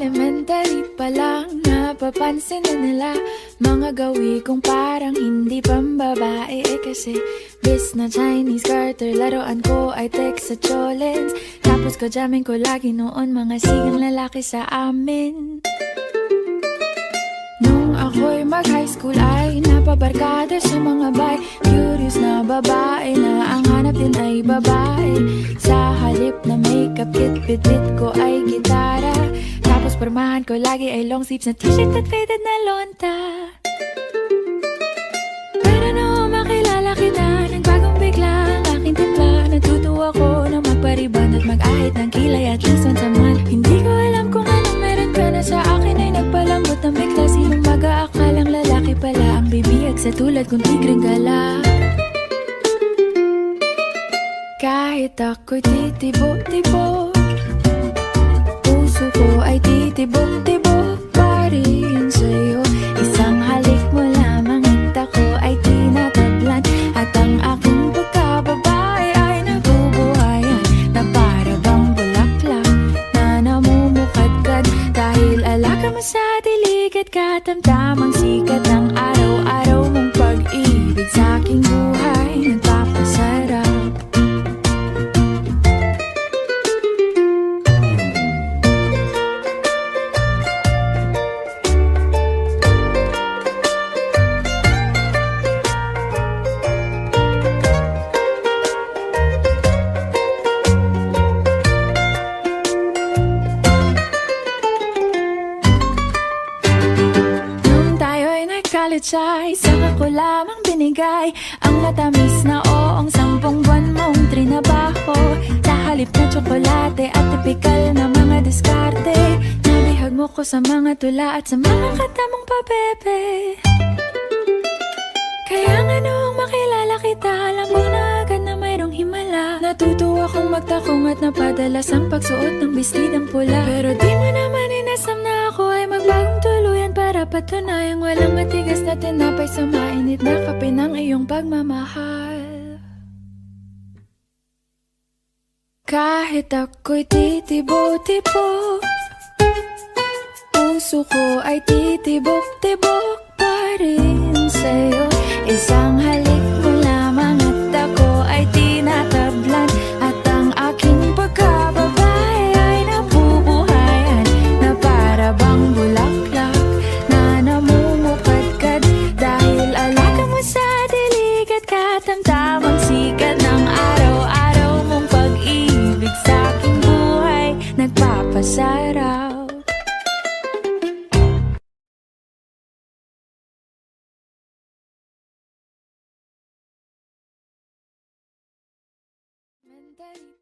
Mentally pa lang napapansin na nila. Mga gawi kong parang hindi pambabae. Eh kasi bis na Chinese garter Laruan ko ay text sa cholens Tapos ko jamming ko lagi noon Mga sigang lalaki sa amin. Nung ako'y mag-high school ay napabarkada sa mga bay Curious na babae na ang hanap din ay babae. Sa halip na makeup kit, bit-bit ko ay gitara pormahan ko lagi ay long sleeves na t-shirt at faded na lonta. Pero nung makilala kita, nagbagong bigla. Ang aking timpla Natutuwa ko na magpariban at mag-ahit ng kilay at least once a month Hindi ko alam kung anong meron ka na sa akin ay nagpalambot ng bigla. Sinong mag-aakalang lalaki pala ang bibiyag sa tulad kong tigreng gala? Kahit ako'y titibo-tibo at katamtamang sikat ng nag-college ay Saka ko lamang binigay. Ang matamis na oong Sampung buwan mong trinabaho. Sa halip na tsokolate At tipikal na mga diskarte. Nabihag mo ko sa mga tula At sa mga katamong pabebe Kaya nga noong makilala kita Alam mo na agad na mayroong himala. Natutuwa kong magtakong at napadalas Ang pagsuot ng bestidang pula. Pero di mo naman inasam na ako ay magbagong tuluyan Para patunayang walang matigas na tinapay Sa mainit na kape ng iyong pagmamahal. Kahit ako'y titibo-tibo Puso ko ay titibok-tibok pa rin sa'yo. Isang halik buhay nagpapasaraw. Mentally